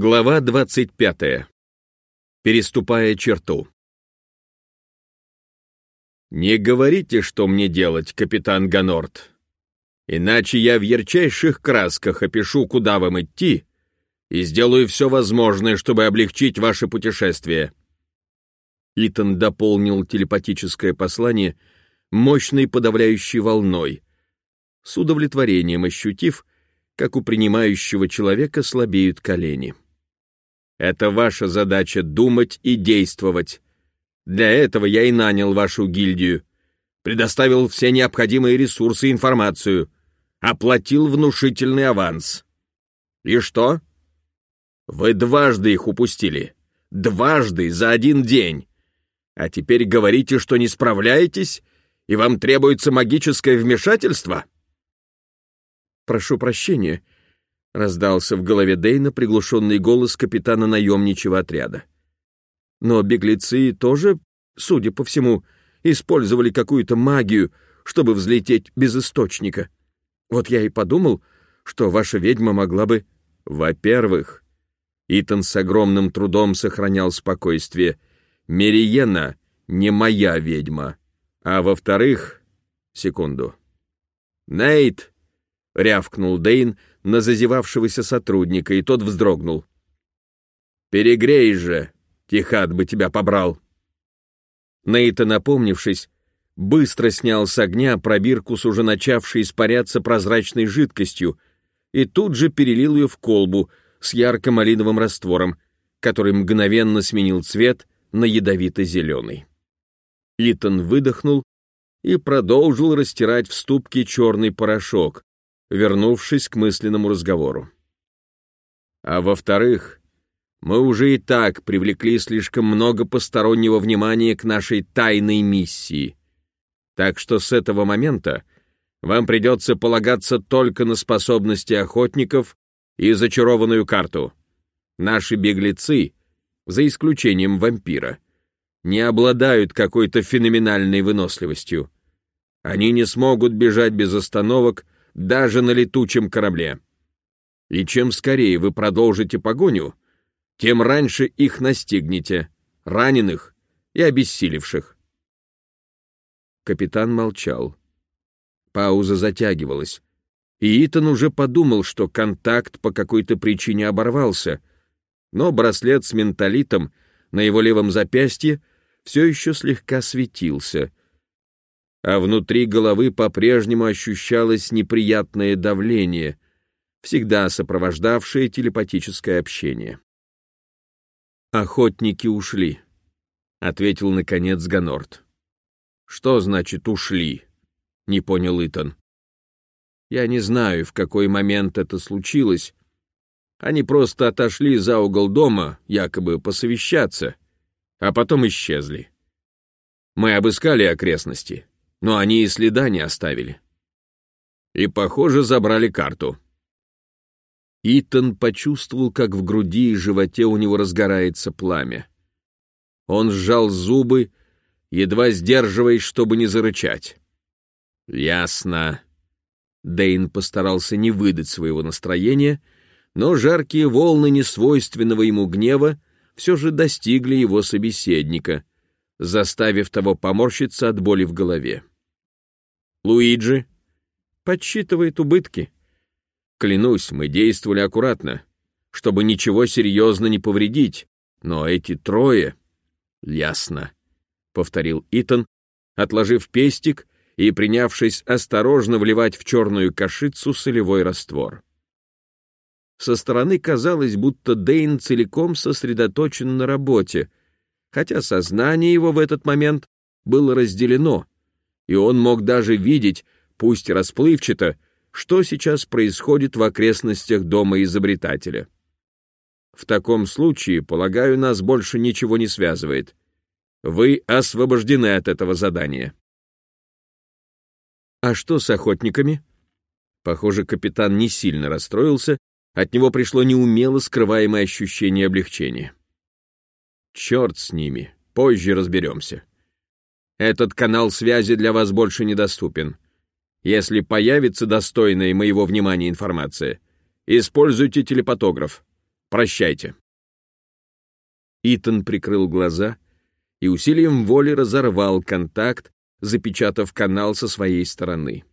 Глава 25. Переступая черту. «Не говорите, что мне делать, капитан Ганорт, иначе я в ярчайших красках опишу, куда вам идти, и сделаю все возможное, чтобы облегчить ваше путешествие». Итан дополнил телепатическое послание мощной подавляющей волной, с удовлетворением ощутив, как у принимающего человека слабеют колени. Это ваша задача — думать и действовать. Для этого я и нанял вашу гильдию, предоставил все необходимые ресурсы и информацию, оплатил внушительный аванс. И что? Вы дважды их упустили. Дважды за один день. А теперь говорите, что не справляетесь, и вам требуется магическое вмешательство? «Прошу прощения», — раздался в голове Дейна приглушенный голос капитана наемничего отряда. «Но беглецы тоже, судя по всему, использовали какую-то магию, чтобы взлететь без источника. Вот я и подумал, что ваша ведьма могла бы...» «Во-первых...» Итан с огромным трудом сохранял спокойствие. «Мериена не моя ведьма. А во-вторых...» Секунду. «Нейт!» — рявкнул Дейн на зазевавшегося сотрудника, и тот вздрогнул. «Перегрей же! Тихат бы тебя побрал!» Нейта, напомнившись, быстро снял с огня пробирку с уже начавшей испаряться прозрачной жидкостью и тут же перелил ее в колбу с ярко-малиновым раствором, который мгновенно сменил цвет на ядовито-зеленый. Итан выдохнул и продолжил растирать в ступке черный порошок, вернувшись к мысленному разговору. А во-вторых, мы уже и так привлекли слишком много постороннего внимания к нашей тайной миссии. Так что с этого момента вам придется полагаться только на способности охотников и зачарованную карту. Наши беглецы, за исключением вампира, не обладают какой-то феноменальной выносливостью. Они не смогут бежать без остановок даже на летучем корабле. И чем скорее вы продолжите погоню, тем раньше их настигнете, раненых и обессилевших. Капитан молчал. Пауза затягивалась, и Итан уже подумал, что контакт по какой-то причине оборвался, но браслет с менталитом на его левом запястье все еще слегка светился — а внутри головы по-прежнему ощущалось неприятное давление, всегда сопровождавшее телепатическое общение. «Охотники ушли», — ответил, наконец, Ганорт. «Что значит «ушли»?» — не понял Итан. «Я не знаю, в какой момент это случилось. Они просто отошли за угол дома, якобы посовещаться, а потом исчезли. Мы обыскали окрестности, но они и следа не оставили. И, похоже, забрали карту. Итан почувствовал, как в груди и животе у него разгорается пламя. Он сжал зубы, едва сдерживаясь, чтобы не зарычать. «Ясно». Дейн постарался не выдать своего настроения, но жаркие волны несвойственного ему гнева все же достигли его собеседника, заставив того поморщиться от боли в голове. Луиджи подсчитывает убытки. Клянусь, мы действовали аккуратно, чтобы ничего серьезно не повредить, но эти трое... Ясно, — повторил Итан, отложив пестик и принявшись осторожно вливать в черную кашицу солевой раствор. Со стороны казалось, будто Дейн целиком сосредоточен на работе, хотя сознание его в этот момент было разделено, и он мог даже видеть, пусть расплывчато, что сейчас происходит в окрестностях дома изобретателя. В таком случае, полагаю, нас больше ничего не связывает. Вы освобождены от этого задания. А что с охотниками? Похоже, капитан не сильно расстроился, от него пришло неумело скрываемое ощущение облегчения. Черт с ними, позже разберемся. Этот канал связи для вас больше недоступен. Если появится достойная моего внимания информация, используйте телепатограф. Прощайте. Итан прикрыл глаза и усилием воли разорвал контакт, запечатав канал со своей стороны.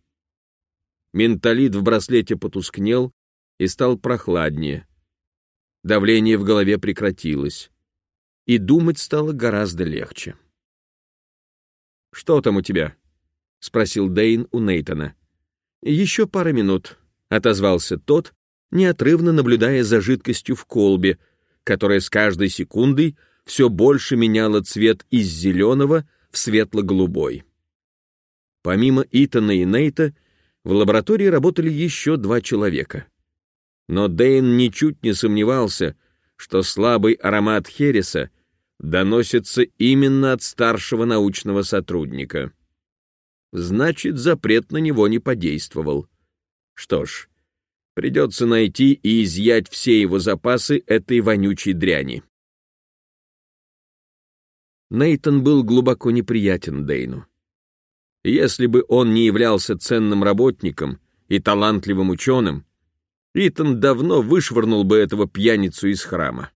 Менталит в браслете потускнел и стал прохладнее. Давление в голове прекратилось, и думать стало гораздо легче. «Что там у тебя?» — спросил Дейн у Нейтона. «Еще пара минут», — отозвался тот, неотрывно наблюдая за жидкостью в колбе, которая с каждой секундой все больше меняла цвет из зеленого в светло-голубой. Помимо Итана и Нейта, в лаборатории работали еще два человека. Но Дейн ничуть не сомневался, что слабый аромат Хереса доносится именно от старшего научного сотрудника. Значит, запрет на него не подействовал. Что ж, придется найти и изъять все его запасы этой вонючей дряни. Нейтон был глубоко неприятен Дейну. Если бы он не являлся ценным работником и талантливым ученым, Итан давно вышвырнул бы этого пьяницу из храма.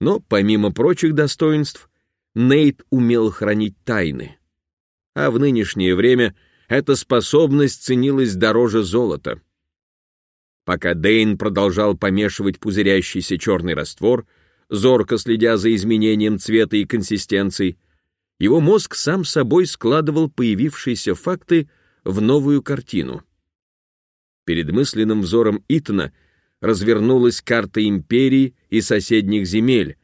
Но, помимо прочих достоинств, Нейт умел хранить тайны. А в нынешнее время эта способность ценилась дороже золота. Пока Дейн продолжал помешивать пузырящийся черный раствор, зорко следя за изменением цвета и консистенции, его мозг сам собой складывал появившиеся факты в новую картину. Перед мысленным взором Итана развернулась карта империи и соседних земель,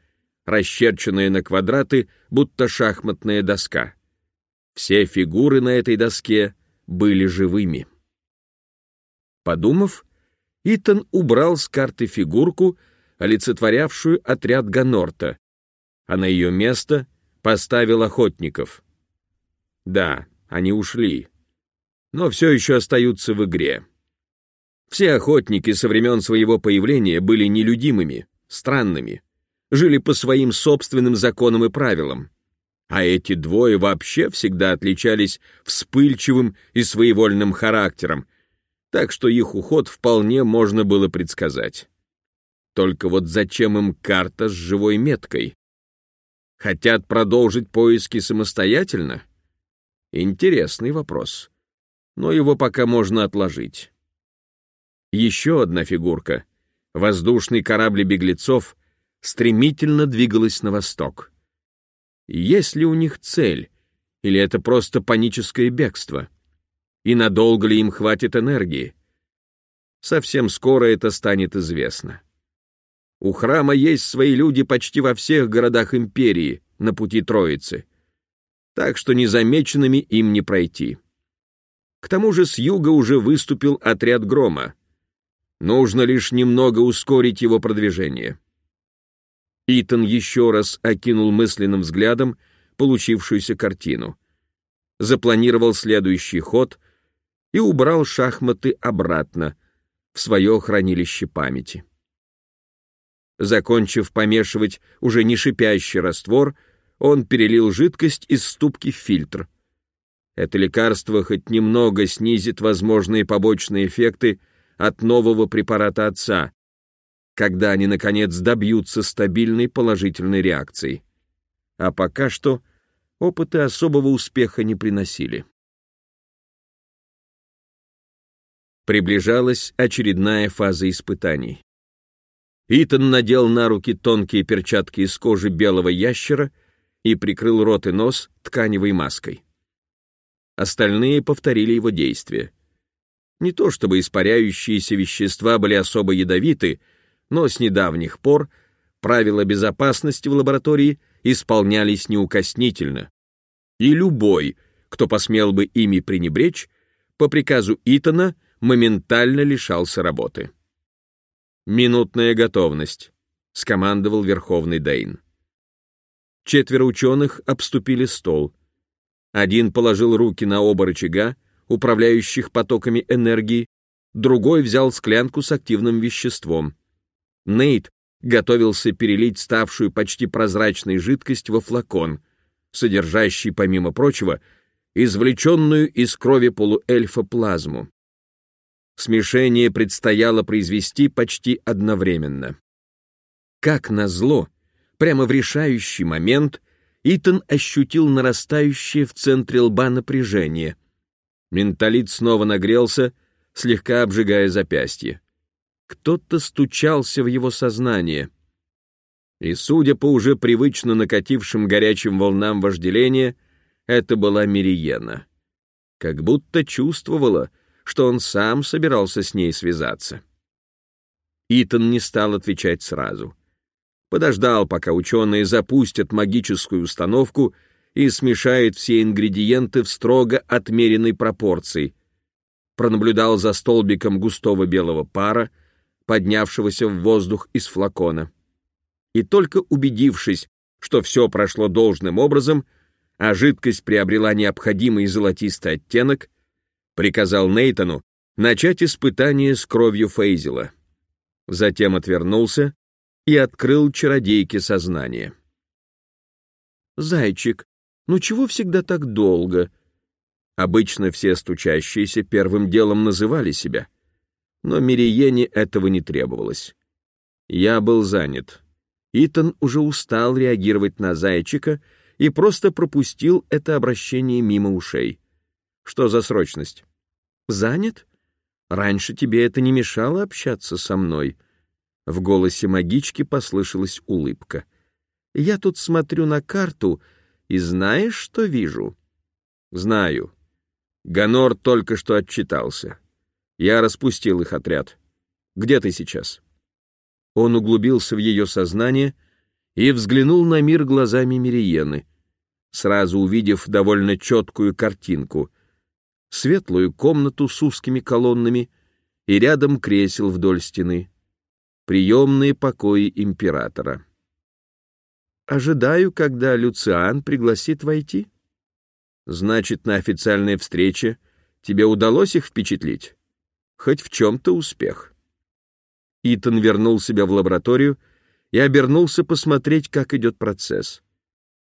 расчерченная на квадраты, будто шахматная доска. Все фигуры на этой доске были живыми. Подумав, Итан убрал с карты фигурку, олицетворявшую отряд Ганорта, а на ее место поставил охотников. Да, они ушли, но все еще остаются в игре. Все охотники со времен своего появления были нелюдимыми, странными, жили по своим собственным законам и правилам. А эти двое вообще всегда отличались вспыльчивым и своевольным характером, так что их уход вполне можно было предсказать. Только вот зачем им карта с живой меткой? Хотят продолжить поиски самостоятельно? Интересный вопрос. Но его пока можно отложить. Еще одна фигурка. Воздушный корабль беглецов стремительно двигалась на восток. Есть ли у них цель, или это просто паническое бегство? И надолго ли им хватит энергии? Совсем скоро это станет известно. У храма есть свои люди почти во всех городах империи на пути Троицы, так что незамеченными им не пройти. К тому же с юга уже выступил отряд Грома. Нужно лишь немного ускорить его продвижение. Итан еще раз окинул мысленным взглядом получившуюся картину, запланировал следующий ход и убрал шахматы обратно в свое хранилище памяти. Закончив помешивать уже не шипящий раствор, он перелил жидкость из ступки в фильтр. Это лекарство хоть немного снизит возможные побочные эффекты от нового препарата отца, когда они, наконец, добьются стабильной положительной реакции. А пока что опыты особого успеха не приносили. Приближалась очередная фаза испытаний. Итан надел на руки тонкие перчатки из кожи белого ящера и прикрыл рот и нос тканевой маской. Остальные повторили его действия. Не то чтобы испаряющиеся вещества были особо ядовиты, но с недавних пор правила безопасности в лаборатории исполнялись неукоснительно. И любой, кто посмел бы ими пренебречь, по приказу Итана моментально лишался работы. «Минутная готовность», — скомандовал Верховный Дейн. Четверо ученых обступили стол. Один положил руки на оба рычага, управляющих потоками энергии, другой взял склянку с активным веществом. Нейт готовился перелить ставшую почти прозрачной жидкость во флакон, содержащий, помимо прочего, извлеченную из крови полуэльфа плазму. Смешение предстояло произвести почти одновременно. Как назло, прямо в решающий момент Итан ощутил нарастающее в центре лба напряжение. Менталит снова нагрелся, слегка обжигая запястье. Кто-то стучался в его сознание. И, судя по уже привычно накатившим горячим волнам вожделения, это была Мириена. Как будто чувствовала, что он сам собирался с ней связаться. Итан не стал отвечать сразу. Подождал, пока ученые запустят магическую установку и смешают все ингредиенты в строго отмеренной пропорции. Пронаблюдал за столбиком густого белого пара, поднявшегося в воздух из флакона. И только убедившись, что все прошло должным образом, а жидкость приобрела необходимый золотистый оттенок, приказал Нейтану начать испытание с кровью Фейзела. Затем отвернулся и открыл чародейке сознание. «Зайчик, ну чего всегда так долго?» Обычно все стучащиеся первым делом называли себя, но Мириене этого не требовалось. Я был занят. Итан уже устал реагировать на зайчика и просто пропустил это обращение мимо ушей. Что за срочность? Занят? Раньше тебе это не мешало общаться со мной. В голосе магички послышалась улыбка. Я тут смотрю на карту и знаешь, что вижу? Знаю. Ганор только что отчитался. Я распустил их отряд. Где ты сейчас? Он углубился в ее сознание и взглянул на мир глазами Мириены, сразу увидев довольно четкую картинку. Светлую комнату с узкими колоннами и рядом кресел вдоль стены. Приемные покои императора. Ожидаю, когда Люциан пригласит войти. Значит, на официальной встрече тебе удалось их впечатлить? Хоть в чем-то успех. Итан вернул себя в лабораторию и обернулся посмотреть, как идет процесс.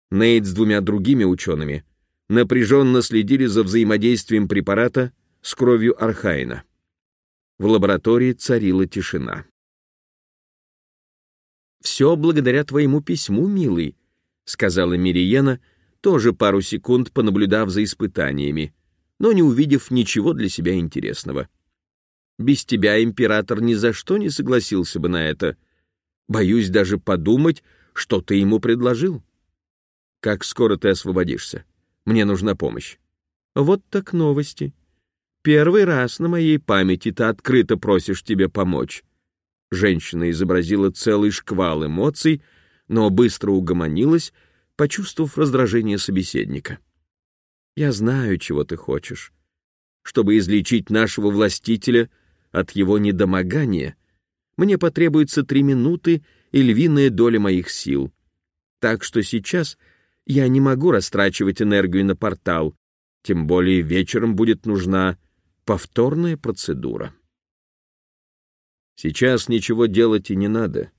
Нейт с двумя другими учеными напряженно следили за взаимодействием препарата с кровью Архайна. В лаборатории царила тишина. «Все благодаря твоему письму, милый», — сказала Мириена, тоже пару секунд понаблюдав за испытаниями, но не увидев ничего для себя интересного. Без тебя император ни за что не согласился бы на это. Боюсь даже подумать, что ты ему предложил. Как скоро ты освободишься? Мне нужна помощь. Вот так новости. Первый раз на моей памяти ты открыто просишь тебе помочь. Женщина изобразила целый шквал эмоций, но быстро угомонилась, почувствовав раздражение собеседника. Я знаю, чего ты хочешь. Чтобы излечить нашего властителя — от его недомогания, мне потребуется три минуты и львиная доля моих сил. Так что сейчас я не могу растрачивать энергию на портал, тем более вечером будет нужна повторная процедура. Сейчас ничего делать и не надо.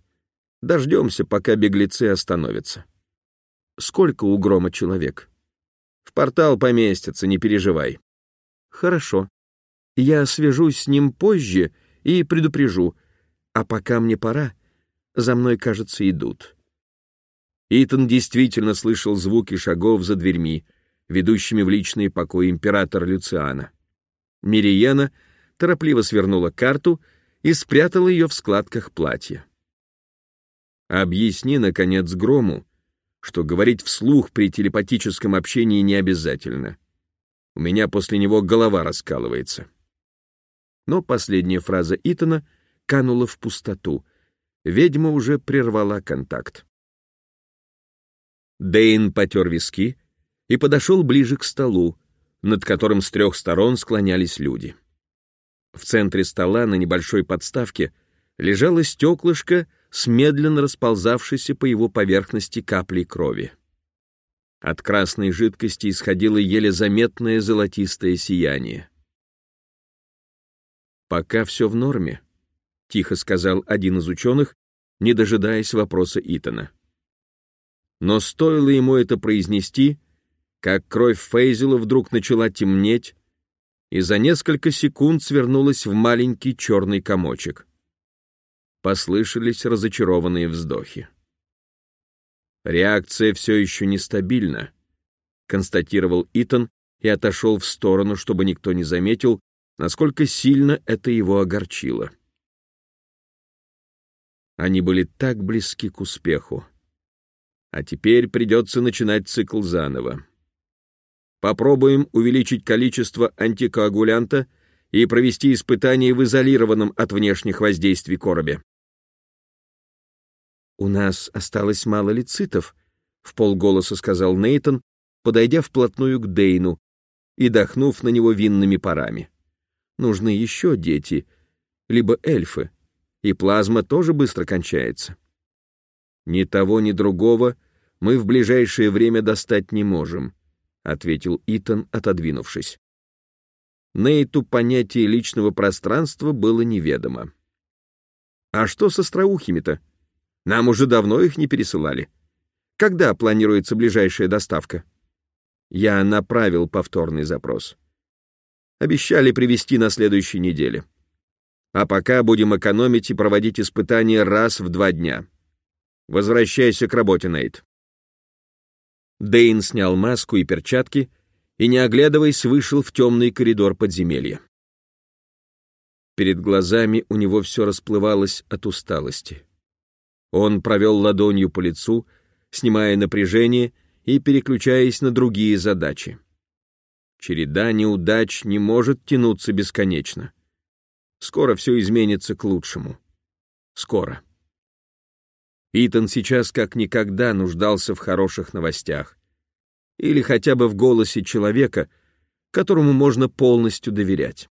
Дождемся, пока беглецы остановятся. Сколько у грома человек? В портал поместятся, не переживай. Хорошо. Я свяжусь с ним позже и предупрежу. А пока мне пора, за мной, кажется, идут. Итан действительно слышал звуки шагов за дверьми, ведущими в личные покои императора Люциана. Мириена торопливо свернула карту и спрятала ее в складках платья. Объясни, наконец, Грому, что говорить вслух при телепатическом общении не обязательно. У меня после него голова раскалывается но последняя фраза Итана канула в пустоту. Ведьма уже прервала контакт. Дейн потер виски и подошел ближе к столу, над которым с трех сторон склонялись люди. В центре стола на небольшой подставке лежало стеклышко с медленно расползавшейся по его поверхности каплей крови. От красной жидкости исходило еле заметное золотистое сияние. «Пока все в норме», — тихо сказал один из ученых, не дожидаясь вопроса Итана. Но стоило ему это произнести, как кровь Фейзела вдруг начала темнеть и за несколько секунд свернулась в маленький черный комочек. Послышались разочарованные вздохи. «Реакция все еще нестабильна», — констатировал Итан и отошел в сторону, чтобы никто не заметил, насколько сильно это его огорчило. Они были так близки к успеху. А теперь придется начинать цикл заново. Попробуем увеличить количество антикоагулянта и провести испытание в изолированном от внешних воздействий коробе. «У нас осталось мало лецитов», — в полголоса сказал Нейтон, подойдя вплотную к Дейну и дохнув на него винными парами. «Нужны еще дети, либо эльфы, и плазма тоже быстро кончается. Ни того, ни другого мы в ближайшее время достать не можем», — ответил Итан, отодвинувшись. Нейту понятие личного пространства было неведомо. «А что со остроухими-то? Нам уже давно их не пересылали. Когда планируется ближайшая доставка?» Я направил повторный запрос. Обещали привезти на следующей неделе. А пока будем экономить и проводить испытания раз в два дня. Возвращайся к работе, Нейт. Дейн снял маску и перчатки и, не оглядываясь, вышел в темный коридор подземелья. Перед глазами у него все расплывалось от усталости. Он провел ладонью по лицу, снимая напряжение и переключаясь на другие задачи. Череда неудач не может тянуться бесконечно. Скоро все изменится к лучшему. Скоро. Итан сейчас как никогда нуждался в хороших новостях. Или хотя бы в голосе человека, которому можно полностью доверять.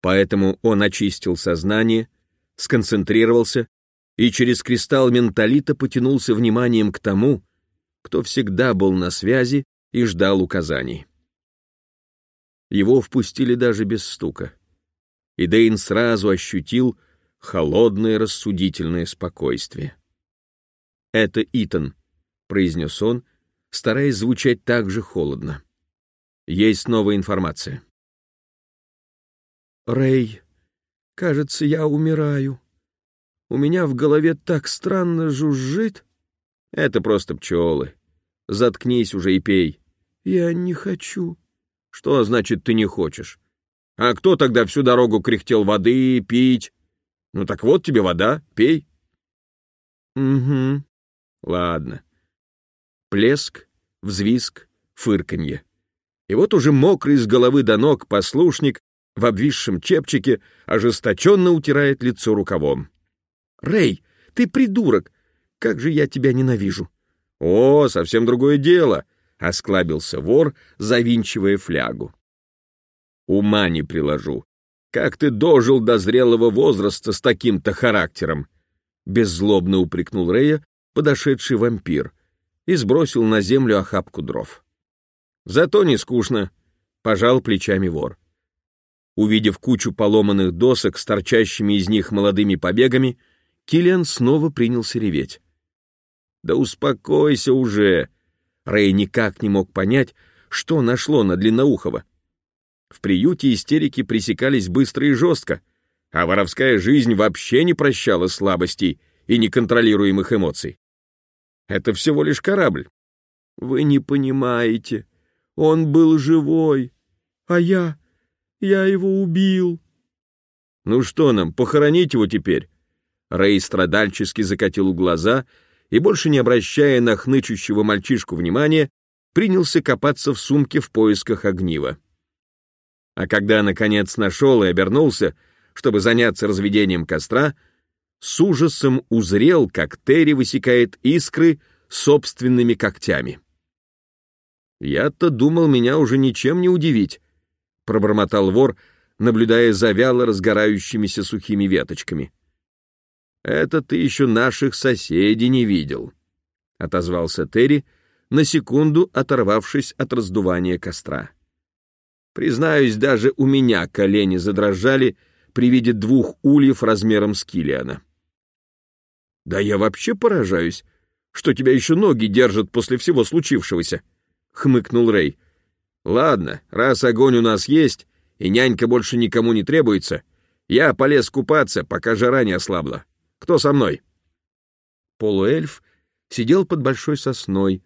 Поэтому он очистил сознание, сконцентрировался и через кристалл менталита потянулся вниманием к тому, кто всегда был на связи и ждал указаний. Его впустили даже без стука. И Дейн сразу ощутил холодное рассудительное спокойствие. «Это Итан», — произнес он, стараясь звучать так же холодно. «Есть новая информация». «Рэй, кажется, я умираю. У меня в голове так странно жужжит». «Это просто пчелы. Заткнись уже и пей». «Я не хочу». «Что значит ты не хочешь? А кто тогда всю дорогу кряхтел воды, пить? Ну так вот тебе вода, пей». «Угу», Ладно. Плеск, взвизг, фырканье. И вот уже мокрый с головы до ног послушник в обвисшем чепчике ожесточенно утирает лицо рукавом. «Рэй, ты придурок! Как же я тебя ненавижу!» «О, совсем другое дело!» — осклабился вор, завинчивая флягу. «Ума не приложу. Как ты дожил до зрелого возраста с таким-то характером?» Беззлобно упрекнул Рэя, подошедший вампир и сбросил на землю охапку дров. Зато не скучно, пожал плечами вор. Увидев кучу поломанных досок с торчащими из них молодыми побегами, Киллиан снова принялся реветь. «Да успокойся уже!» Рэй никак не мог понять, что нашло на Длинноухова. В приюте истерики пресекались быстро и жестко, а воровская жизнь вообще не прощала слабостей и неконтролируемых эмоций. Это всего лишь корабль. Вы не понимаете. Он был живой. А я... я его убил. Ну что нам, похоронить его теперь? Рэй страдальчески закатил глаза и, больше не обращая на хнычущего мальчишку внимания, принялся копаться в сумке в поисках огнива. А когда, наконец, нашел и обернулся, чтобы заняться разведением костра, с ужасом узрел, как Терри высекает искры собственными когтями. «Я-то думал, меня уже ничем не удивить», — пробормотал вор, наблюдая за вяло разгорающимися сухими веточками. «Это ты еще наших соседей не видел», — отозвался Терри, на секунду оторвавшись от раздувания костра. «Признаюсь, даже у меня колени задрожали при виде двух ульев размером с Килиана. Да я вообще поражаюсь, что тебя еще ноги держат после всего случившегося, хмыкнул Рэй. Ладно, раз огонь у нас есть, и нянька больше никому не требуется, я полез купаться, пока жара не ослабла. Кто со мной?» Полуэльф сидел под большой сосной,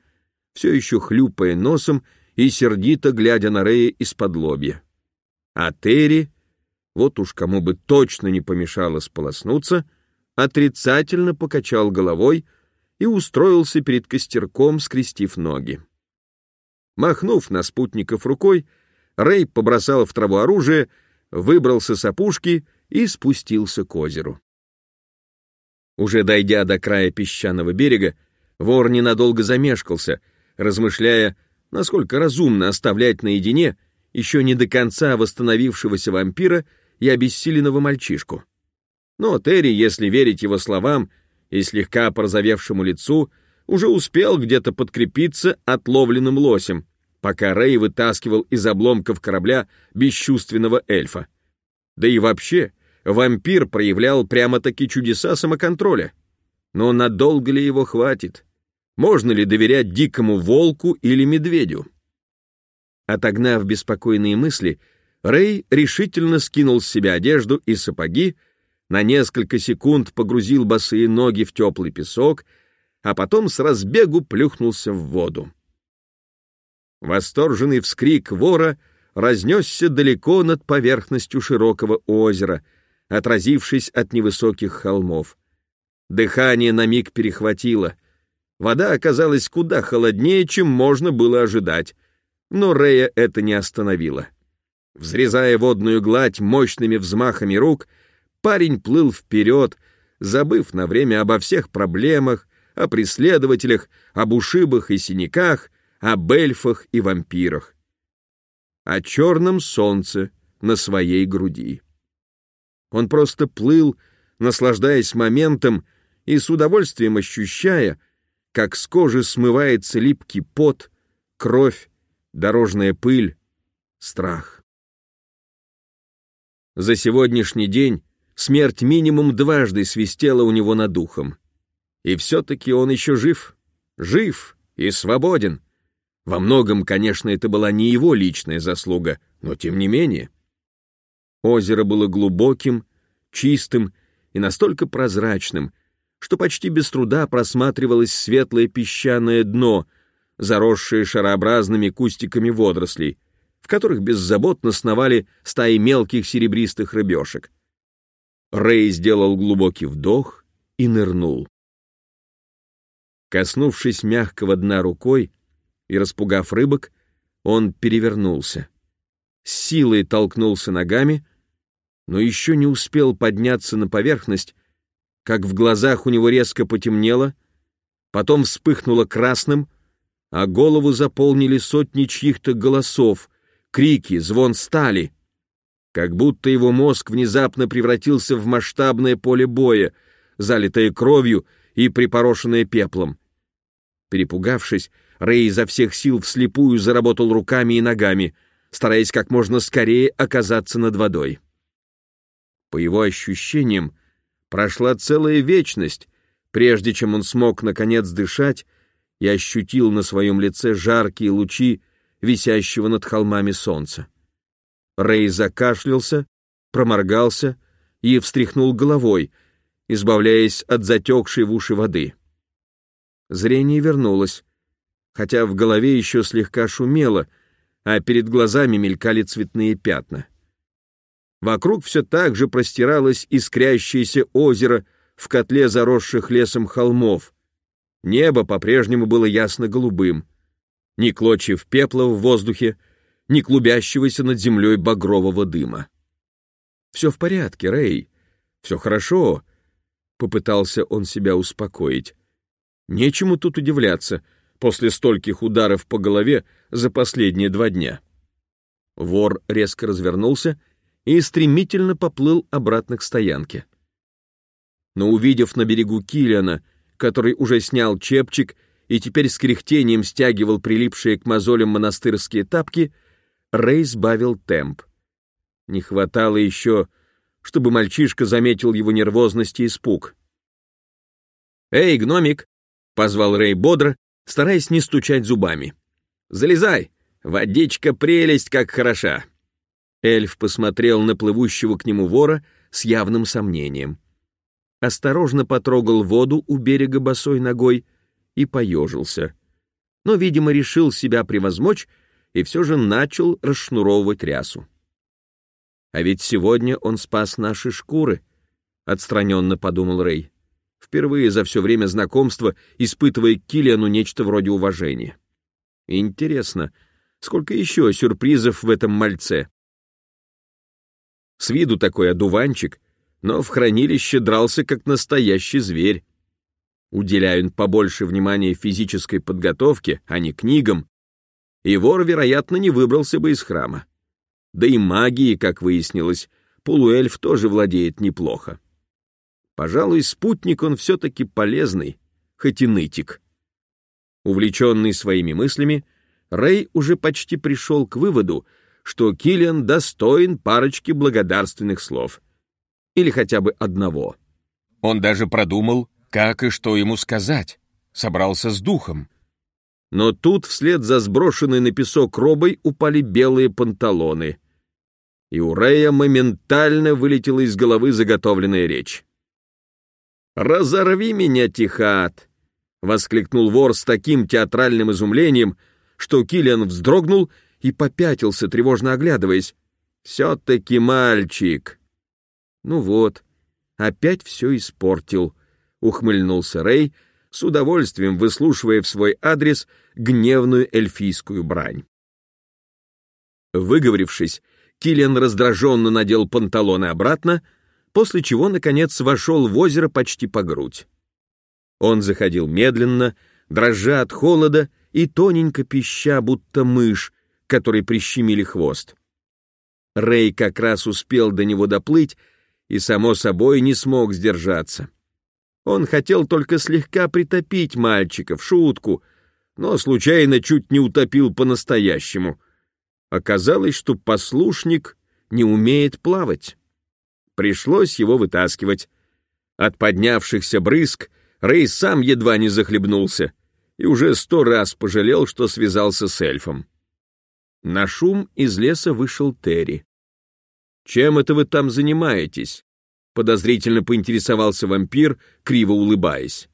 все еще хлюпая носом и сердито глядя на Рея из-под лобья. А Терри, вот уж кому бы точно не помешало сполоснуться, отрицательно покачал головой и устроился перед костерком, скрестив ноги. Махнув на спутников рукой, Рэй побросал в траву оружие, выбрался с опушки и спустился к озеру. Уже дойдя до края песчаного берега, вор ненадолго замешкался, размышляя, насколько разумно оставлять наедине еще не до конца восстановившегося вампира и обессиленного мальчишку. Но Терри, если верить его словам и слегка порозовевшему лицу, уже успел где-то подкрепиться отловленным лосем, пока Рэй вытаскивал из обломков корабля бесчувственного эльфа. Да и вообще, вампир проявлял прямо-таки чудеса самоконтроля. Но надолго ли его хватит? Можно ли доверять дикому волку или медведю? Отогнав беспокойные мысли, Рэй решительно скинул с себя одежду и сапоги, на несколько секунд погрузил босые ноги в теплый песок, а потом с разбегу плюхнулся в воду. Восторженный вскрик вора разнесся далеко над поверхностью широкого озера, отразившись от невысоких холмов. Дыхание на миг перехватило. Вода оказалась куда холоднее, чем можно было ожидать, но Рея это не остановило. Взрезая водную гладь мощными взмахами рук, парень плыл вперед, забыв на время обо всех проблемах, о преследователях, об ушибах и синяках, об эльфах и вампирах, о черном солнце на своей груди. Он просто плыл, наслаждаясь моментом и с удовольствием ощущая, как с кожи смывается липкий пот, кровь, дорожная пыль, страх. За сегодняшний день смерть минимум дважды свистела у него над духом. И все-таки он еще жив, жив и свободен. Во многом, конечно, это была не его личная заслуга, но тем не менее. Озеро было глубоким, чистым и настолько прозрачным, что почти без труда просматривалось светлое песчаное дно, заросшее шарообразными кустиками водорослей, в которых беззаботно сновали стаи мелких серебристых рыбешек. Рэй сделал глубокий вдох и нырнул. Коснувшись мягкого дна рукой, и, распугав рыбок, он перевернулся. С силой толкнулся ногами, но еще не успел подняться на поверхность, как в глазах у него резко потемнело, потом вспыхнуло красным, а голову заполнили сотни чьих-то голосов, крики, звон стали. Как будто его мозг внезапно превратился в масштабное поле боя, залитое кровью и припорошенное пеплом. Перепугавшись, Рэй изо всех сил вслепую заработал руками и ногами, стараясь как можно скорее оказаться над водой. По его ощущениям, прошла целая вечность, прежде чем он смог наконец дышать и ощутил на своем лице жаркие лучи висящего над холмами солнца. Рэй закашлялся, проморгался и встряхнул головой, избавляясь от затекшей в уши воды. Зрение вернулось, хотя в голове еще слегка шумело, а перед глазами мелькали цветные пятна. Вокруг все так же простиралось искрящееся озеро в котле заросших лесом холмов. Небо по-прежнему было ясно-голубым. Ни клочьев пепла в воздухе, ни клубящегося над землей багрового дыма. «Все в порядке, Рэй, все хорошо», — попытался он себя успокоить. «Нечему тут удивляться», — после стольких ударов по голове за последние два дня. Вор резко развернулся и стремительно поплыл обратно к стоянке. Но увидев на берегу Киллиана, который уже снял чепчик и теперь с кряхтением стягивал прилипшие к мозолям монастырские тапки, Рэй сбавил темп. Не хватало еще, чтобы мальчишка заметил его нервозность и испуг. «Эй, гномик!» — позвал Рэй бодро стараясь не стучать зубами. «Залезай! Водичка прелесть как хороша!» Эльф посмотрел на плывущего к нему вора с явным сомнением. Осторожно потрогал воду у берега босой ногой и поежился. Но, видимо, решил себя превозмочь и все же начал расшнуровывать рясу. А ведь сегодня он спас наши шкуры, отстраненно подумал Рэй, впервые за все время знакомства испытывая к Киллиану нечто вроде уважения. Интересно, сколько еще сюрпризов в этом мальце? С виду такой одуванчик, но в хранилище дрался как настоящий зверь. Уделяя он побольше внимания физической подготовке, а не книгам, и вор, вероятно, не выбрался бы из храма. Да и магией, как выяснилось, полуэльф тоже владеет неплохо. Пожалуй, спутник он все-таки полезный, хоть и нытик. Увлеченный своими мыслями, Рэй уже почти пришел к выводу, что Киллиан достоин парочки благодарственных слов. Или хотя бы одного. Он даже продумал, как и что ему сказать. Собрался с духом. Но тут вслед за сброшенной на песок робой упали белые панталоны. И у Рэя моментально вылетела из головы заготовленная речь. «Разорви меня, Тихат!» — воскликнул вор с таким театральным изумлением, что Киллиан вздрогнул и попятился, тревожно оглядываясь. «Все-таки мальчик!» «Ну вот, опять все испортил», — ухмыльнулся Рэй, с удовольствием выслушивая в свой адрес гневную эльфийскую брань. Выговорившись, Киллиан раздраженно надел панталоны обратно, после чего, наконец, вошел в озеро почти по грудь. Он заходил медленно, дрожа от холода и тоненько пища, будто мышь, которой прищемили хвост. Рэй как раз успел до него доплыть и, само собой, не смог сдержаться. Он хотел только слегка притопить мальчика в шутку, но случайно чуть не утопил по-настоящему. Оказалось, что послушник не умеет плавать. Пришлось его вытаскивать. От поднявшихся брызг Рэй сам едва не захлебнулся и уже сто раз пожалел, что связался с эльфом. На шум из леса вышел Терри. «Чем это вы там занимаетесь?» — подозрительно поинтересовался вампир, криво улыбаясь.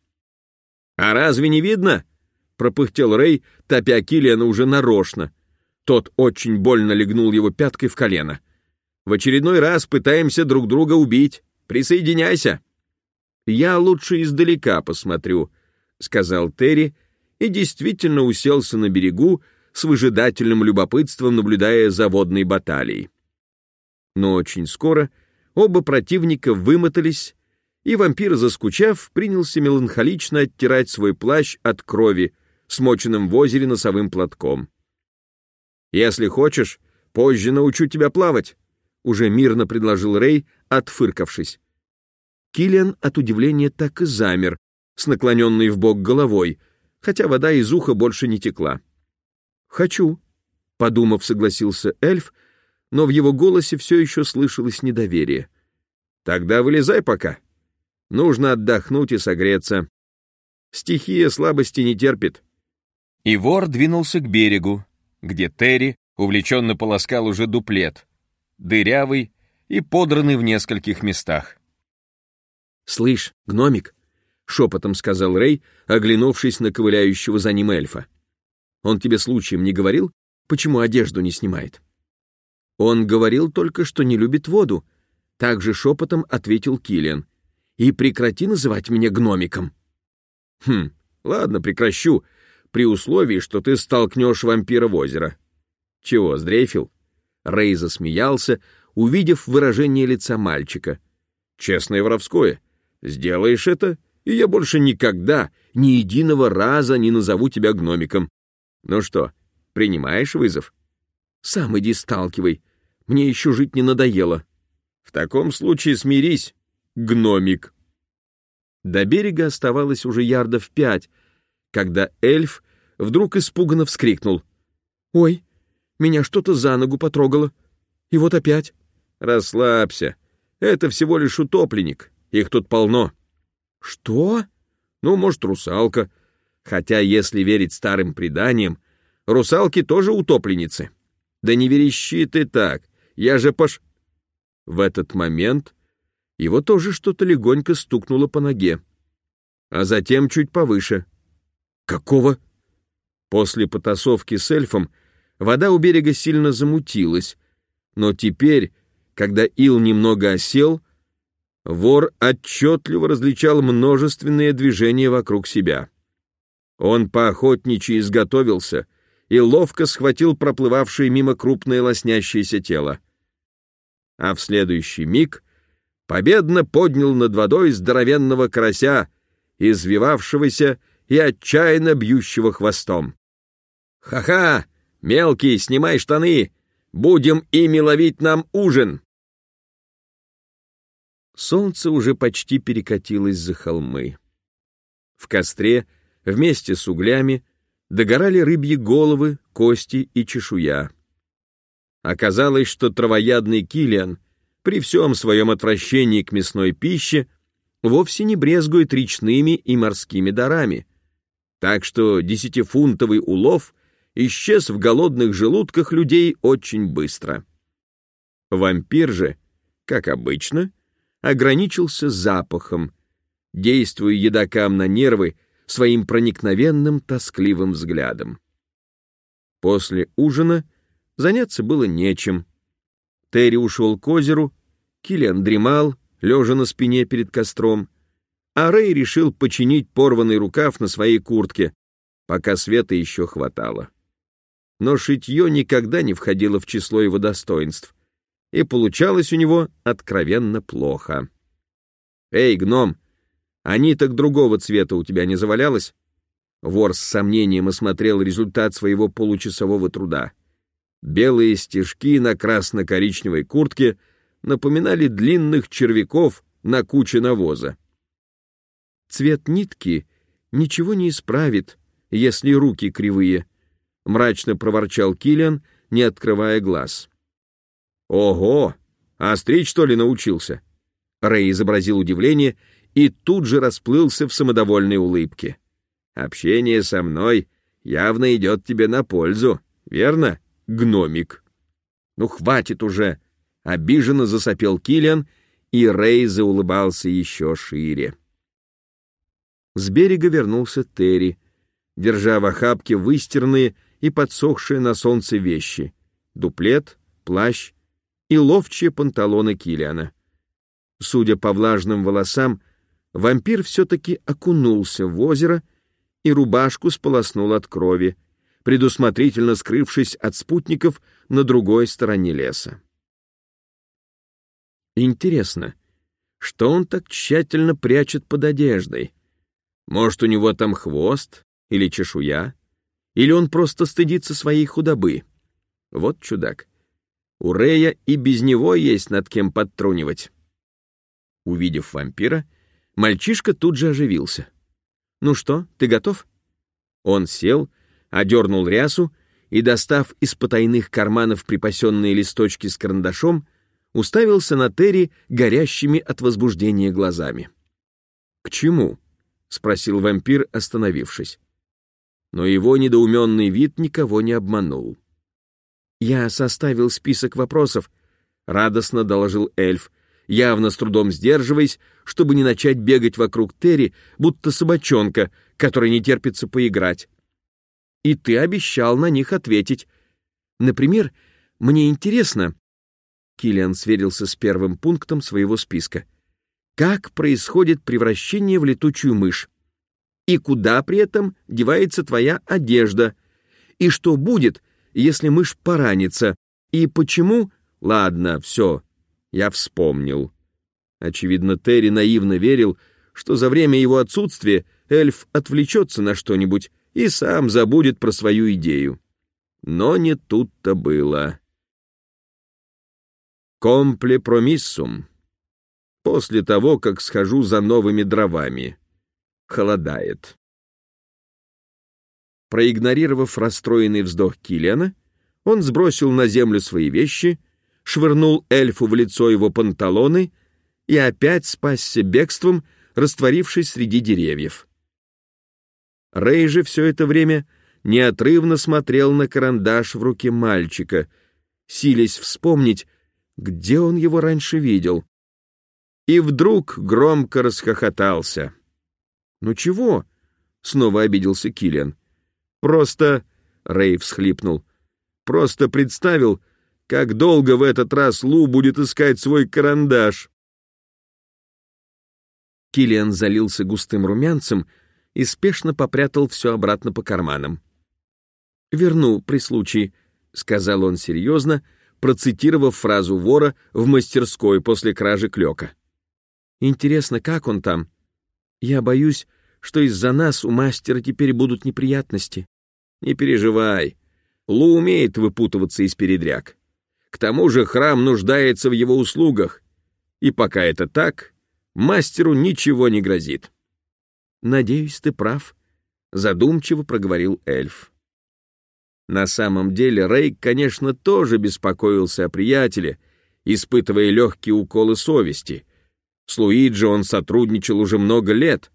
«А разве не видно?» — пропыхтел Рэй, топя Киллиана уже нарочно. Тот очень больно легнул его пяткой в колено. «В очередной раз пытаемся друг друга убить. Присоединяйся!» «Я лучше издалека посмотрю», — сказал Терри, и действительно уселся на берегу, с выжидательным любопытством наблюдая за водной баталией. Но очень скоро оба противника вымотались, и вампир, заскучав, принялся меланхолично оттирать свой плащ от крови, смоченным в озере носовым платком. «Если хочешь, позже научу тебя плавать», — уже мирно предложил Рэй, отфыркавшись. Киллиан от удивления так и замер, с наклоненной в бок головой, хотя вода из уха больше не текла. «Хочу», — подумав, согласился эльф, но в его голосе все еще слышалось недоверие. «Тогда вылезай пока. Нужно отдохнуть и согреться. Стихия слабости не терпит». И вор двинулся к берегу, где Терри увлеченно полоскал уже дуплет, дырявый и подранный в нескольких местах. «Слышь, гномик», — шепотом сказал Рэй, оглянувшись на ковыляющего за ним эльфа. Он тебе случаем не говорил, почему одежду не снимает? Он говорил только, что не любит воду. Также шепотом ответил Киллиан. И прекрати называть меня гномиком. Хм, ладно, прекращу, при условии, что ты столкнешь вампира в озеро. Чего, сдрейфил? Рэй засмеялся, увидев выражение лица мальчика. Честное воровское. Сделаешь это, и я больше никогда, ни единого раза не назову тебя гномиком. Ну что, принимаешь вызов? Сам иди сталкивай. Мне еще жить не надоело. В таком случае смирись, гномик. До берега оставалось уже ярдов пять, когда эльф вдруг испуганно вскрикнул. «Ой, меня что-то за ногу потрогало. И вот опять». «Расслабься. Это всего лишь утопленник. Их тут полно». «Что?» «Ну, может, русалка. Хотя, если верить старым преданиям, русалки тоже утопленницы. Да не верещи ты так, Я же пош...» В этот момент его тоже что-то легонько стукнуло по ноге, а затем чуть повыше. «Какого?» После потасовки с эльфом вода у берега сильно замутилась, но теперь, когда ил немного осел, вор отчетливо различал множественные движения вокруг себя. Он поохотничьи изготовился и ловко схватил проплывавшее мимо крупное лоснящееся тело. А в следующий миг победно поднял над водой здоровенного карася, извивавшегося и отчаянно бьющего хвостом. «Ха-ха! Мелкий, снимай штаны! Будем ими ловить нам ужин!» Солнце уже почти перекатилось за холмы. В костре вместе с углями догорали рыбьи головы, кости и чешуя. Оказалось, что травоядный Килиан при всем своем отвращении к мясной пище вовсе не брезгует речными и морскими дарами, так что десятифунтовый улов исчез в голодных желудках людей очень быстро. Вампир же, как обычно, ограничился запахом, действуя едокам на нервы своим проникновенным тоскливым взглядом. После ужина заняться было нечем. Терри ушел к озеру, Киллиан дремал, лежа на спине перед костром, а Рэй решил починить порванный рукав на своей куртке, пока света еще хватало. Но шитье никогда не входило в число его достоинств, и получалось у него откровенно плохо. «Эй, гном, а ниток другого цвета у тебя не завалялось?» Вор с сомнением осмотрел результат своего получасового труда. Белые стежки на красно-коричневой куртке напоминали длинных червяков на куче навоза. «Цвет нитки ничего не исправит, если руки кривые», — мрачно проворчал Киллиан, не открывая глаз. Ого! А стричь, что ли, научился? Рэй изобразил удивление и тут же расплылся в самодовольной улыбке. Общение со мной явно идет тебе на пользу, верно, гномик? Ну, хватит уже! Обиженно засопел Киллиан, и Рэй заулыбался еще шире. С берега вернулся Терри, держа в охапке выстиранные и подсохшие на солнце вещи — дуплет, плащ и ловчие панталоны Килиана. Судя по влажным волосам, вампир все-таки окунулся в озеро и рубашку сполоснул от крови, предусмотрительно скрывшись от спутников на другой стороне леса. Интересно, что он так тщательно прячет под одеждой? Может, у него там хвост или чешуя? Или он просто стыдится своей худобы? Вот чудак. У Рея и без него есть над кем подтрунивать. Увидев вампира, мальчишка тут же оживился. «Ну что, ты готов?» Он сел, одернул рясу и, достав из потайных карманов припасенные листочки с карандашом, уставился на Терри горящими от возбуждения глазами. «К чему?» — спросил вампир, остановившись. Но его недоуменный вид никого не обманул. «Я составил список вопросов», — радостно доложил эльф, явно с трудом сдерживаясь, чтобы не начать бегать вокруг Терри, будто собачонка, которой не терпится поиграть. «И ты обещал на них ответить. Например, мне интересно...» Киллиан сверился с первым пунктом своего списка. «Как происходит превращение в летучую мышь? И куда при этом девается твоя одежда? И что будет, если мышь поранится. И почему? Ладно, все, я вспомнил. Очевидно, Терри наивно верил, что за время его отсутствия эльф отвлечется на что-нибудь и сам забудет про свою идею. Но не тут-то было. Компле промиссум. После того, как схожу за новыми дровами. Холодает. Проигнорировав расстроенный вздох Килиана, он сбросил на землю свои вещи, швырнул эльфу в лицо его панталоны и опять спасся бегством, растворившись среди деревьев. Рэй же все это время неотрывно смотрел на карандаш в руке мальчика, силясь вспомнить, Где он его раньше видел? И вдруг громко расхохотался. «Ну чего?» — снова обиделся Киллиан. «Просто...» — Рэй всхлипнул. «Просто представил, как долго в этот раз Лу будет искать свой карандаш». Киллиан залился густым румянцем и спешно попрятал все обратно по карманам. «Верну при случае», — сказал он серьезно, процитировав фразу вора в мастерской после кражи клёка. «Интересно, как он там? Я боюсь, что из-за нас у мастера теперь будут неприятности». «Не переживай. Лу умеет выпутываться из передряг. К тому же храм нуждается в его услугах. И пока это так, мастеру ничего не грозит». «Надеюсь, ты прав», — задумчиво проговорил эльф. На самом деле Рейк, конечно, тоже беспокоился о приятеле, испытывая легкие уколы совести. С Луиджи он сотрудничал уже много лет,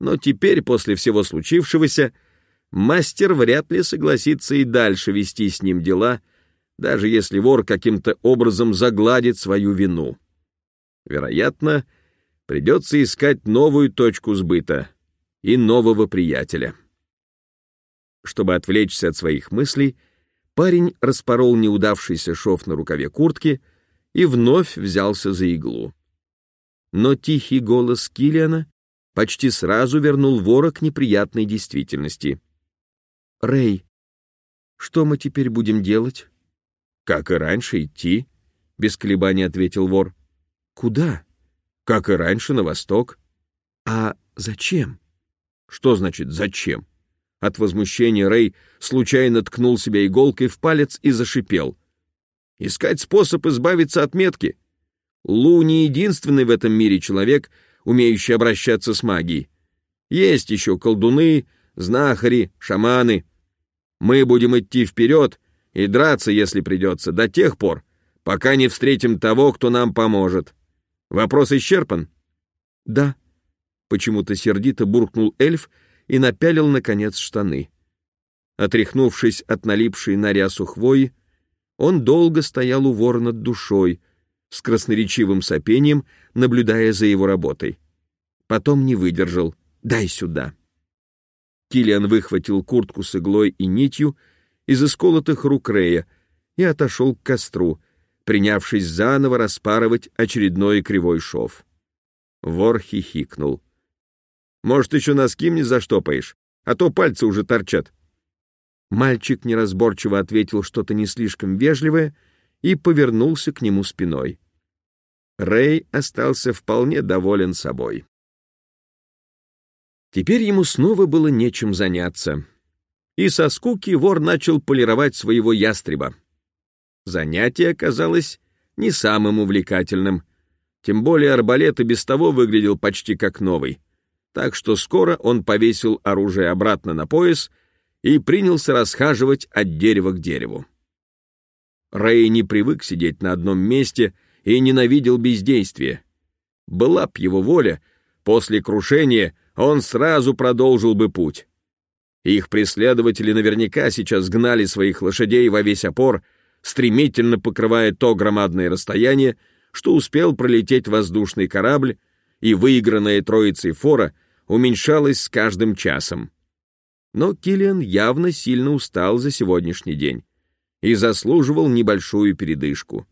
но теперь, после всего случившегося, мастер вряд ли согласится и дальше вести с ним дела, даже если вор каким-то образом загладит свою вину. Вероятно, придется искать новую точку сбыта и нового приятеля. Чтобы отвлечься от своих мыслей, парень распорол неудавшийся шов на рукаве куртки и вновь взялся за иглу. Но тихий голос Килиана почти сразу вернул вора к неприятной действительности. «Рэй, что мы теперь будем делать?» «Как и раньше, идти», — без колебаний ответил вор. «Куда?» «Как и раньше, на восток». «А зачем?» «Что значит «зачем»?» От возмущения Рэй случайно ткнул себя иголкой в палец и зашипел. «Искать способ избавиться от метки. Лу не единственный в этом мире человек, умеющий обращаться с магией. Есть еще колдуны, знахари, шаманы. Мы будем идти вперед и драться, если придется, до тех пор, пока не встретим того, кто нам поможет. Вопрос исчерпан?» «Да», — почему-то сердито буркнул эльф, — и напялил, наконец, штаны. Отряхнувшись от налипшей на рясу хвои, он долго стоял у вора над душой, с красноречивым сопением, наблюдая за его работой. Потом не выдержал. «Дай сюда!» Килиан выхватил куртку с иглой и нитью из исколотых рук Рея и отошел к костру, принявшись заново распарывать очередной кривой шов. Вор хихикнул. Может, еще носки мне заштопаешь, а то пальцы уже торчат. Мальчик неразборчиво ответил что-то не слишком вежливое и повернулся к нему спиной. Рэй остался вполне доволен собой. Теперь ему снова было нечем заняться. И со скуки вор начал полировать своего ястреба. Занятие оказалось не самым увлекательным. Тем более арбалет и без того выглядел почти как новый так что скоро он повесил оружие обратно на пояс и принялся расхаживать от дерева к дереву. Рэй не привык сидеть на одном месте и ненавидел бездействие. Была б его воля, после крушения он сразу продолжил бы путь. Их преследователи наверняка сейчас гнали своих лошадей во весь опор, стремительно покрывая то громадное расстояние, что успел пролететь воздушный корабль, и выигранная троицей фора уменьшалась с каждым часом. Но Киллиан явно сильно устал за сегодняшний день и заслуживал небольшую передышку.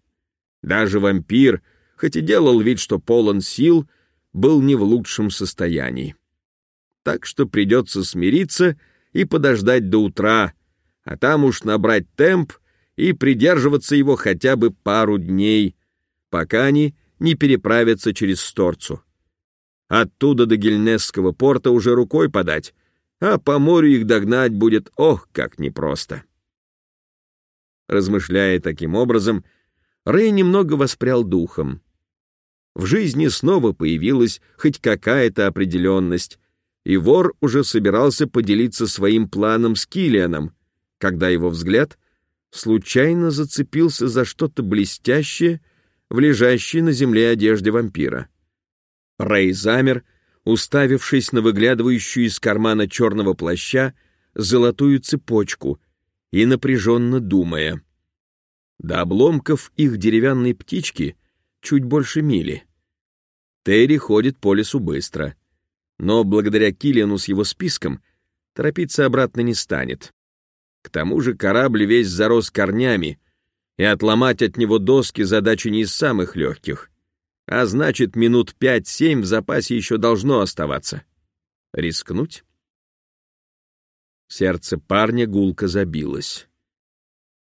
Даже вампир, хоть и делал вид, что полон сил, был не в лучшем состоянии. Так что придется смириться и подождать до утра, а там уж набрать темп и придерживаться его хотя бы пару дней, пока они не переправятся через Сторцу. Оттуда до Гельнесского порта уже рукой подать, а по морю их догнать будет ох, как непросто. Размышляя таким образом, Рэй немного воспрял духом. В жизни снова появилась хоть какая-то определенность, и вор уже собирался поделиться своим планом с Килианом, когда его взгляд случайно зацепился за что-то блестящее в лежащей на земле одежде вампира. Рэй замер, уставившись на выглядывающую из кармана черного плаща золотую цепочку и напряженно думая. До обломков их деревянной птички чуть больше мили. Терри ходит по лесу быстро, но благодаря Киллиану с его списком торопиться обратно не станет. К тому же корабль весь зарос корнями, и отломать от него доски задача не из самых легких. А значит, минут пять-семь в запасе еще должно оставаться. Рискнуть? Сердце парня гулко забилось.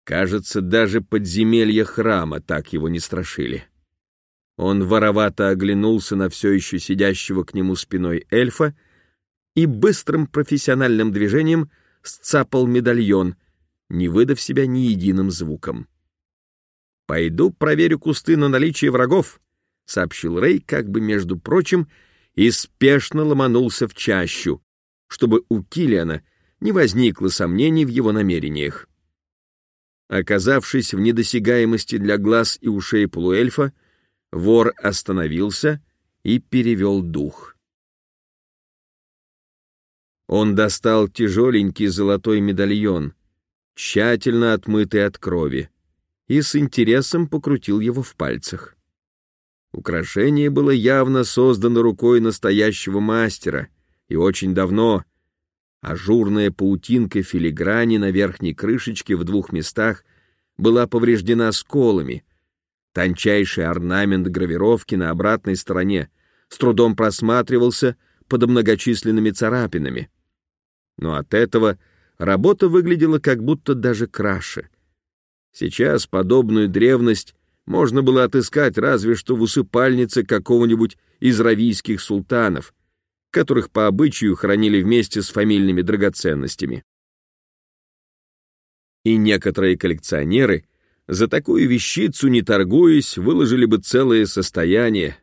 Кажется, даже подземелья храма так его не страшили. Он воровато оглянулся на все еще сидящего к нему спиной эльфа и быстрым профессиональным движением сцапал медальон, не выдав себя ни единым звуком. «Пойду проверю кусты на наличие врагов», — сообщил Рэй, как бы между прочим, и спешно ломанулся в чащу, чтобы у Килиана не возникло сомнений в его намерениях. Оказавшись в недосягаемости для глаз и ушей полуэльфа, вор остановился и перевел дух. Он достал тяжеленький золотой медальон, тщательно отмытый от крови, и с интересом покрутил его в пальцах. Украшение было явно создано рукой настоящего мастера, и очень давно. Ажурная паутинка филиграни на верхней крышечке в двух местах была повреждена сколами. Тончайший орнамент гравировки на обратной стороне с трудом просматривался под многочисленными царапинами. Но от этого работа выглядела как будто даже краше. Сейчас подобную древность можно было отыскать разве что в усыпальнице какого-нибудь из равийских султанов, которых по обычаю хранили вместе с фамильными драгоценностями. И некоторые коллекционеры за такую вещицу, не торгуясь, выложили бы целое состояние,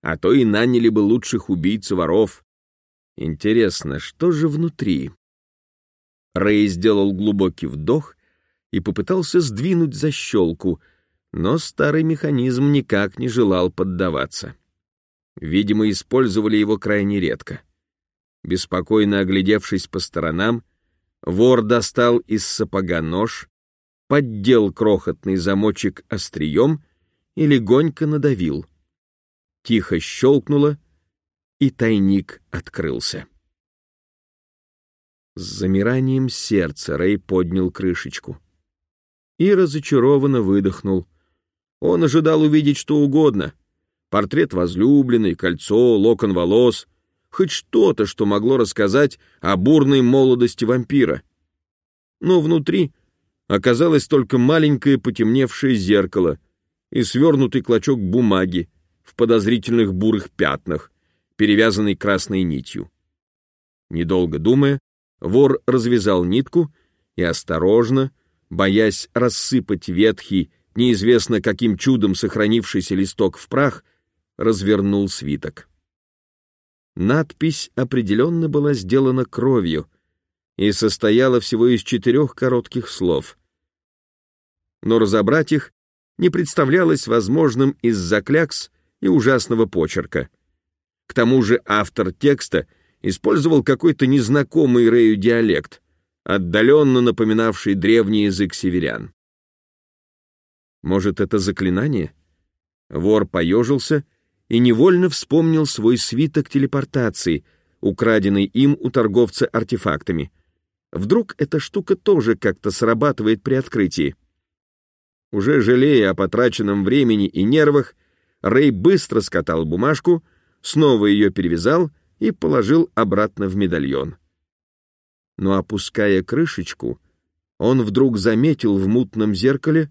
а то и наняли бы лучших убийц воров. Интересно, что же внутри? Рэй сделал глубокий вдох и попытался сдвинуть защелку, но старый механизм никак не желал поддаваться. Видимо, использовали его крайне редко. Беспокойно оглядевшись по сторонам, вор достал из сапога нож, поддел крохотный замочек острием и легонько надавил. Тихо щелкнуло, и тайник открылся. С замиранием сердца Рэй поднял крышечку и разочарованно выдохнул. Он ожидал увидеть что угодно — портрет возлюбленной, кольцо, локон волос, хоть что-то, что могло рассказать о бурной молодости вампира. Но внутри оказалось только маленькое потемневшее зеркало и свернутый клочок бумаги в подозрительных бурых пятнах, перевязанный красной нитью. Недолго думая, вор развязал нитку и осторожно, боясь рассыпать ветхий, неизвестно каким чудом сохранившийся листок в прах, развернул свиток. Надпись определенно была сделана кровью и состояла всего из четырех коротких слов. Но разобрать их не представлялось возможным из-за клякс и ужасного почерка. К тому же автор текста использовал какой-то незнакомый Рэю диалект, отдаленно напоминавший древний язык северян. Может, это заклинание? Вор поежился и невольно вспомнил свой свиток телепортации, украденный им у торговца артефактами. Вдруг эта штука тоже как-то срабатывает при открытии. Уже жалея о потраченном времени и нервах, Рэй быстро скатал бумажку, снова ее перевязал и положил обратно в медальон. Но опуская крышечку, он вдруг заметил в мутном зеркале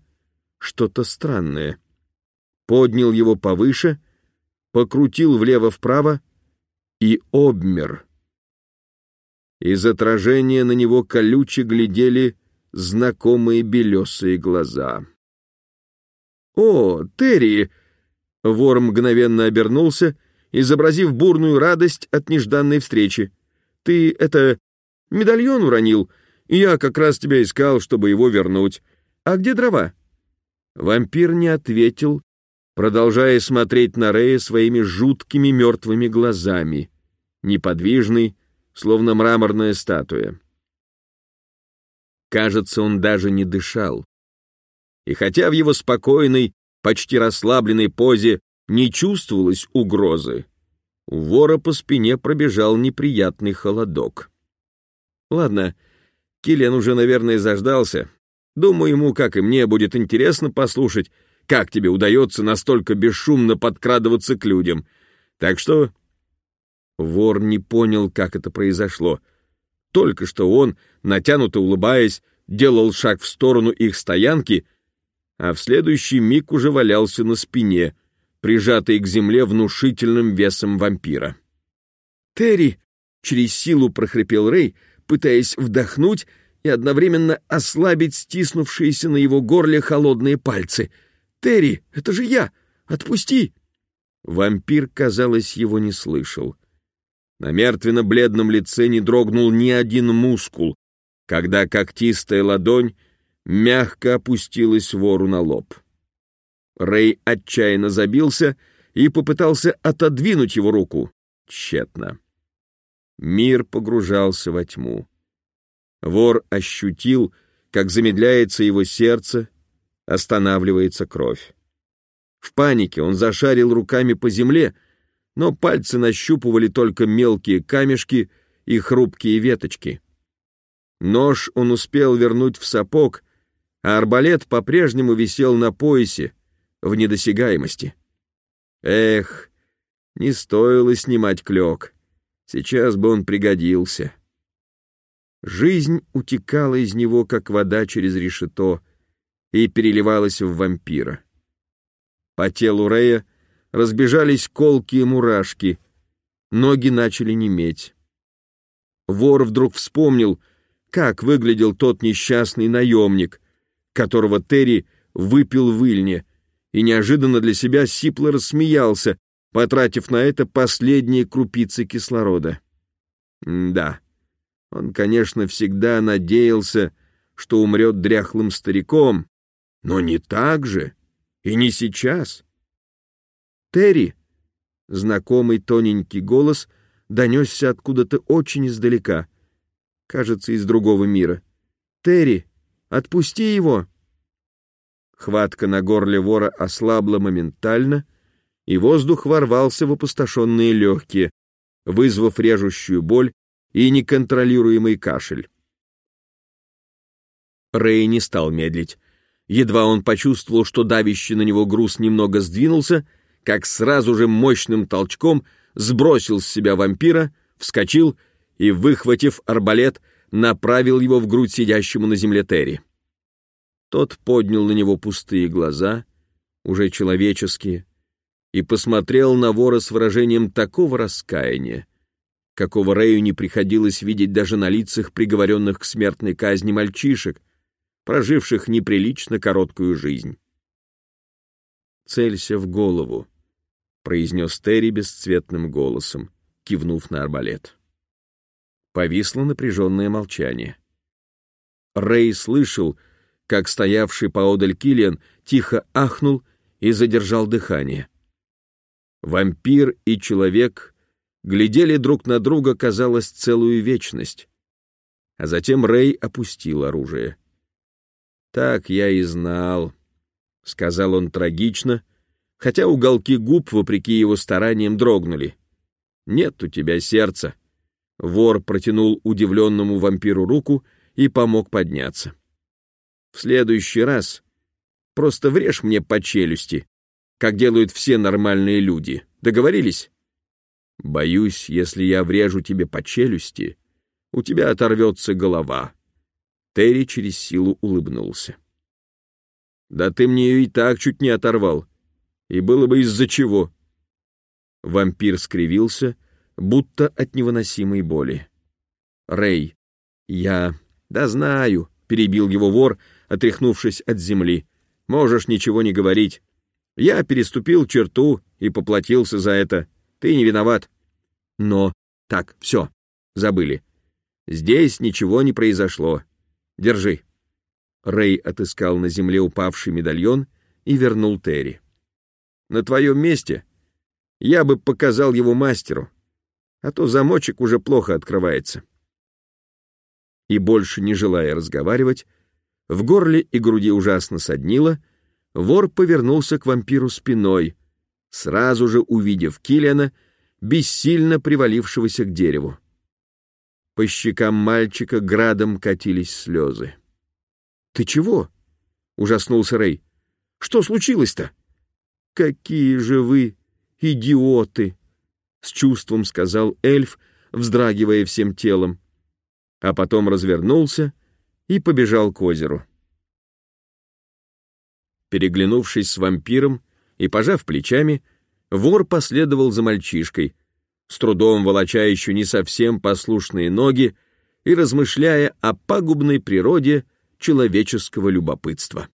что-то странное. Поднял его повыше покрутил влево-вправо и обмер. Из отражения на него колюче глядели знакомые белесые глаза. «О, Терри!» Вор мгновенно обернулся, изобразив бурную радость от нежданной встречи. «Ты, это, медальон уронил, и я как раз тебя искал, чтобы его вернуть. А где дрова?» Вампир не ответил, продолжая смотреть на Рея своими жуткими мертвыми глазами, неподвижный, словно мраморная статуя. Кажется, он даже не дышал. И хотя в его спокойной, почти расслабленной позе не чувствовалось угрозы, у вора по спине пробежал неприятный холодок. Ладно, Киллиан уже, наверное, заждался. Думаю, ему, как и мне, будет интересно послушать, как тебе удается настолько бесшумно подкрадываться к людям. Так что... Вор не понял, как это произошло. Только что он, натянуто улыбаясь, делал шаг в сторону их стоянки, а в следующий миг уже валялся на спине, прижатый к земле внушительным весом вампира. «Терри!» — через силу прохрипел Рэй, пытаясь вдохнуть и одновременно ослабить стиснувшиеся на его горле холодные пальцы. «Терри, это же я! Отпусти!» Вампир, казалось, его не слышал. На мертвенно-бледном лице не дрогнул ни один мускул, когда когтистая ладонь мягко опустилась вору на лоб. Рэй отчаянно забился и попытался отодвинуть его руку. Тщетно. Мир погружался во тьму. Вор ощутил, как замедляется его сердце, останавливается кровь. В панике он зашарил руками по земле, но пальцы нащупывали только мелкие камешки и хрупкие веточки. Нож он успел вернуть в сапог, а арбалет по-прежнему висел на поясе, в недосягаемости. Эх, не стоило снимать клёк. Сейчас бы он пригодился. Жизнь утекала из него, как вода через решето, и переливалась в вампира. По телу Рея разбежались колкие мурашки, ноги начали неметь. Вор вдруг вспомнил, как выглядел тот несчастный наемник, которого Терри выпил в Ильне, и неожиданно для себя сипло рассмеялся, потратив на это последние крупицы кислорода. М да, он, конечно, всегда надеялся, что умрет дряхлым стариком, но не так же и не сейчас. Терри, знакомый тоненький голос, донесся откуда-то очень издалека, кажется, из другого мира. Терри, отпусти его. Хватка на горле вора ослабла моментально, и воздух ворвался в опустошенные легкие, вызвав режущую боль и неконтролируемый кашель. Рэй не стал медлить. Едва он почувствовал, что давящий на него груз немного сдвинулся, как сразу же мощным толчком сбросил с себя вампира, вскочил и, выхватив арбалет, направил его в грудь сидящему на земле Терри. Тот поднял на него пустые глаза, уже человеческие, и посмотрел на вора с выражением такого раскаяния, какого Рэю не приходилось видеть даже на лицах приговоренных к смертной казни мальчишек, проживших неприлично короткую жизнь. «Целься в голову», — произнес Терри бесцветным голосом, кивнув на арбалет. Повисло напряженное молчание. Рэй слышал, как стоявший поодаль Киллиан тихо ахнул и задержал дыхание. Вампир и человек глядели друг на друга, казалось, целую вечность. А затем Рэй опустил оружие. «Так я и знал», — сказал он трагично, хотя уголки губ, вопреки его стараниям, дрогнули. «Нет у тебя сердца». Вор протянул удивленному вампиру руку и помог подняться. В следующий раз просто врежь мне по челюсти, как делают все нормальные люди. Договорились? Боюсь, если я врежу тебе по челюсти, у тебя оторвется голова. Терри через силу улыбнулся. Да ты мне ее и так чуть не оторвал. И было бы из-за чего. Вампир скривился, будто от невыносимой боли. Рэй, я... Да знаю, перебил его вор, отряхнувшись от земли. «Можешь ничего не говорить. Я переступил черту и поплатился за это. Ты не виноват. Но... Так, все, забыли. Здесь ничего не произошло. Держи». Рэй отыскал на земле упавший медальон и вернул Терри. «На твоем месте я бы показал его мастеру, а то замочек уже плохо открывается». И больше не желая разговаривать, В горле и груди ужасно соднило, вор повернулся к вампиру спиной, сразу же увидев Киллиана, бессильно привалившегося к дереву. По щекам мальчика градом катились слезы. «Ты чего?» — ужаснулся Рэй. «Что случилось-то?» «Какие же вы идиоты!» — с чувством сказал эльф, вздрагивая всем телом. А потом развернулся и побежал к озеру. Переглянувшись с вампиром и пожав плечами, вор последовал за мальчишкой, с трудом волоча еще не совсем послушные ноги и размышляя о пагубной природе человеческого любопытства.